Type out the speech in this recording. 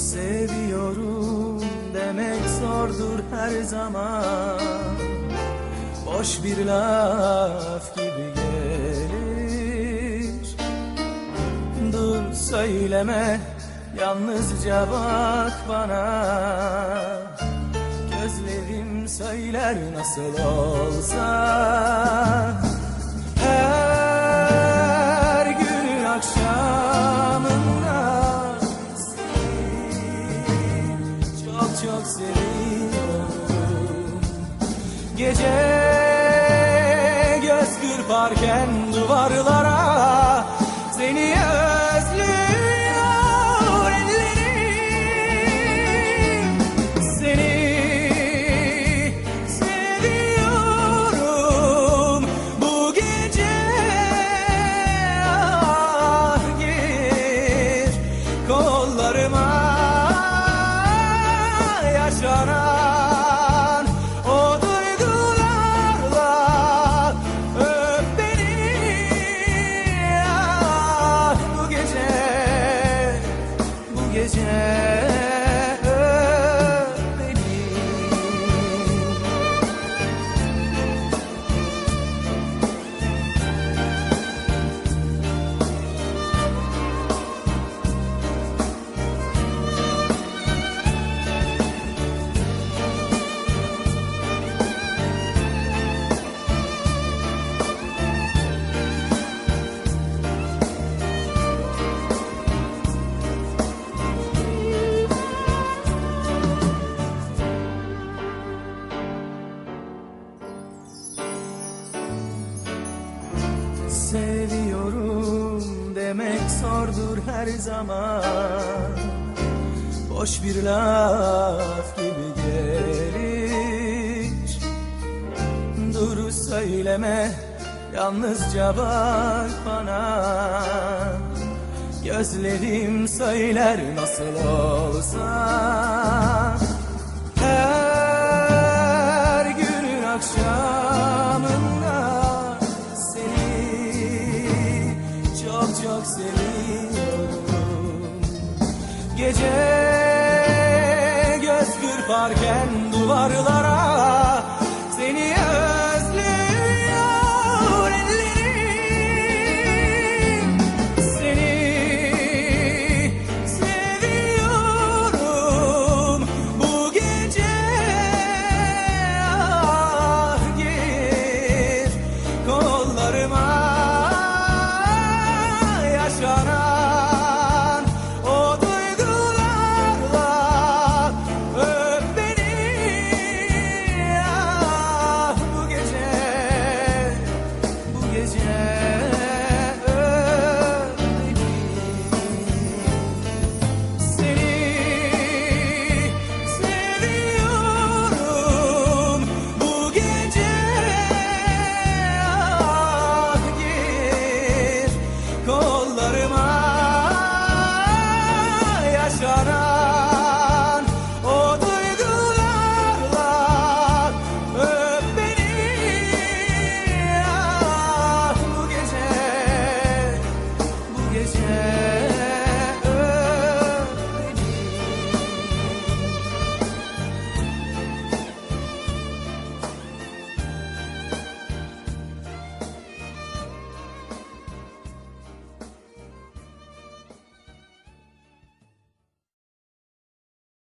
Seviyorum demek zordur her zaman. Boş bir laf gibi gelir. Dur söyleme yalnızca bak bana. Gözlerim söyler nasıl olsa. Gece göz kırparken duvarlara Seviyorum demek zordur her zaman. Boş bir laf gibi gelir. Dur söyleme yalnızca bak bana. Gözlerim söyler nasıl olsa çok çok seviyorum. Gece göz kırparken duvarlara